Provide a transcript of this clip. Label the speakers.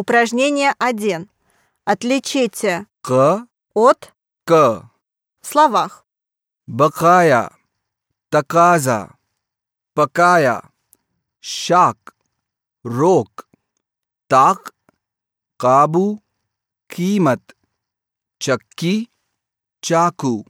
Speaker 1: Упражнение 1. Отличите
Speaker 2: «к»
Speaker 1: от
Speaker 2: «к»
Speaker 1: в словах.
Speaker 2: Бакая, таказа, пакая, шаг, рок, так, кабу, кимат, чакки, чаку.